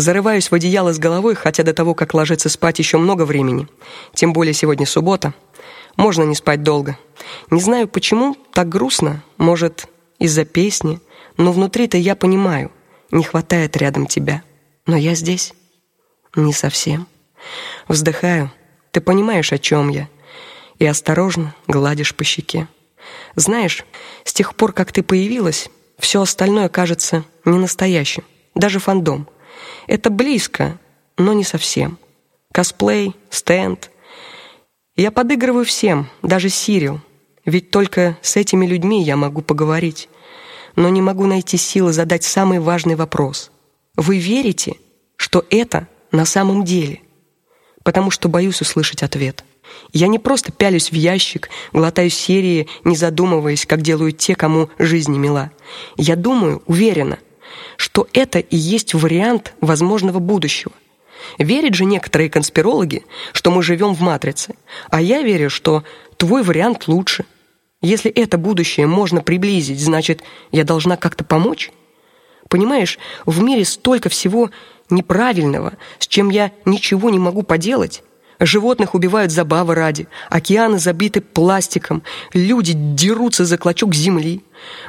Зарываюсь в одеяло с головой, хотя до того, как ложиться спать, еще много времени. Тем более сегодня суббота. Можно не спать долго. Не знаю почему, так грустно. Может, из-за песни, но внутри-то я понимаю, не хватает рядом тебя. Но я здесь не совсем. Вздыхаю. Ты понимаешь, о чем я? И осторожно гладишь по щеке. Знаешь, с тех пор, как ты появилась, все остальное кажется не настоящим, даже фандом. Это близко, но не совсем. Косплей, стенд. Я подыгрываю всем, даже Сирил. Ведь только с этими людьми я могу поговорить, но не могу найти силы задать самый важный вопрос. Вы верите, что это на самом деле? Потому что боюсь услышать ответ. Я не просто пялюсь в ящик, глотаю серии, не задумываясь, как делают те, кому жизнь не мила. Я думаю, уверена, что это и есть вариант возможного будущего. Верят же некоторые конспирологи, что мы живем в матрице, а я верю, что твой вариант лучше. Если это будущее можно приблизить, значит, я должна как-то помочь. Понимаешь, в мире столько всего неправильного, с чем я ничего не могу поделать. Животных убивают забавы ради, океаны забиты пластиком, люди дерутся за клочок земли.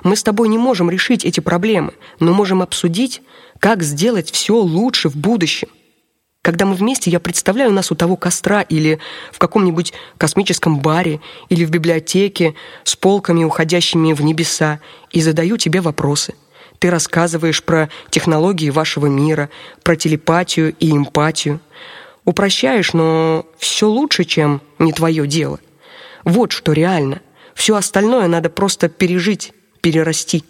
Мы с тобой не можем решить эти проблемы, но можем обсудить, как сделать все лучше в будущем. Когда мы вместе, я представляю нас у того костра или в каком-нибудь космическом баре или в библиотеке с полками, уходящими в небеса, и задаю тебе вопросы. Ты рассказываешь про технологии вашего мира, про телепатию и эмпатию. Упрощаешь, но все лучше, чем не твое дело. Вот что реально. Все остальное надо просто пережить, перерасти.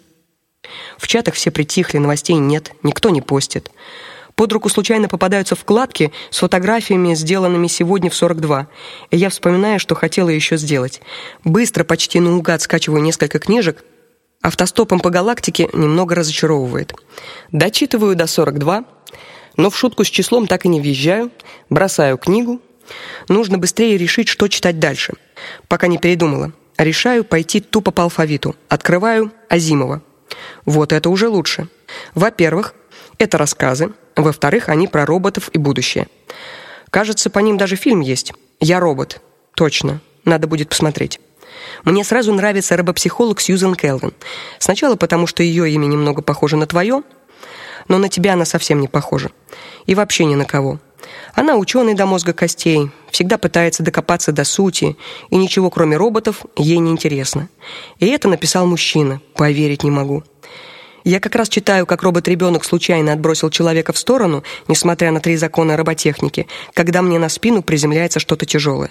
В чатах все притихли, новостей нет, никто не постит. Под руку случайно попадаются вкладки с фотографиями, сделанными сегодня в 42. И я вспоминаю, что хотела еще сделать. Быстро, почти наугад скачиваю несколько книжек. Автостопом по галактике немного разочаровывает. Дочитываю до 42 но в шутку с числом так и не въезжаю, бросаю книгу. Нужно быстрее решить, что читать дальше. Пока не передумала. Решаю пойти тупо по алфавиту. Открываю Азимова. Вот это уже лучше. Во-первых, это рассказы, во-вторых, они про роботов и будущее. Кажется, по ним даже фильм есть. Я робот. Точно. Надо будет посмотреть. Мне сразу нравится робопсихолог Сьюзен Келвин. Сначала потому, что ее имя немного похоже на твое, но на тебя она совсем не похожа. И вообще ни на кого. Она ученый до мозга костей, всегда пытается докопаться до сути, и ничего, кроме роботов, ей не интересно. И это написал мужчина. Поверить не могу. Я как раз читаю, как робот-ребенок случайно отбросил человека в сторону, несмотря на три закона роботехники, когда мне на спину приземляется что-то тяжелое.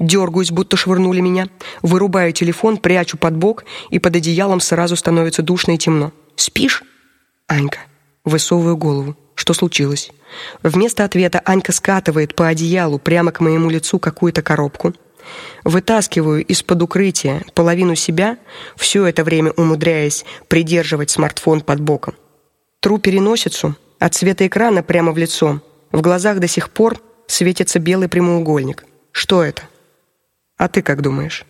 Дергаюсь, будто швырнули меня, вырубаю телефон, прячу под бок, и под одеялом сразу становится душно и темно. Спишь? Анька. Высовываю голову. Что случилось? Вместо ответа Анька скатывает по одеялу прямо к моему лицу какую-то коробку. Вытаскиваю из-под укрытия половину себя, все это время умудряясь придерживать смартфон под боком. Тру переносицу, от света экрана прямо в лицо. В глазах до сих пор светится белый прямоугольник. Что это? А ты как думаешь?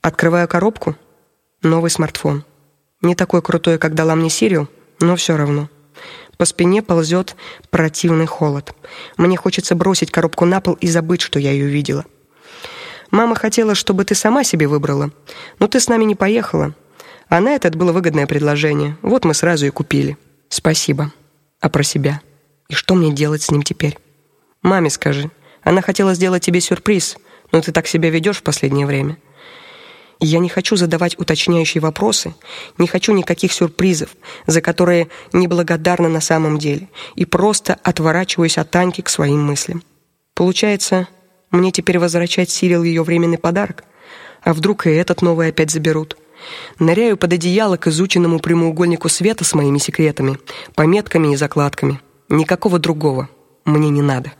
Открываю коробку. Новый смартфон. Не такой крутой, как дала мне Сирил, но все равно. По спине ползет противный холод. Мне хочется бросить коробку на пол и забыть, что я ее видела. Мама хотела, чтобы ты сама себе выбрала, но ты с нами не поехала. А на это было выгодное предложение. Вот мы сразу и купили. Спасибо. А про себя? И что мне делать с ним теперь? Маме скажи. Она хотела сделать тебе сюрприз, но ты так себя ведешь в последнее время. Я не хочу задавать уточняющие вопросы, не хочу никаких сюрпризов, за которые неблагодарна на самом деле, и просто отворачиваюсь от Таньки к своим мыслям. Получается, мне теперь возвращать Сирил ее временный подарок, а вдруг и этот новый опять заберут. Ныряю под одеяло к изученному прямоугольнику света с моими секретами, пометками и закладками. Никакого другого мне не надо.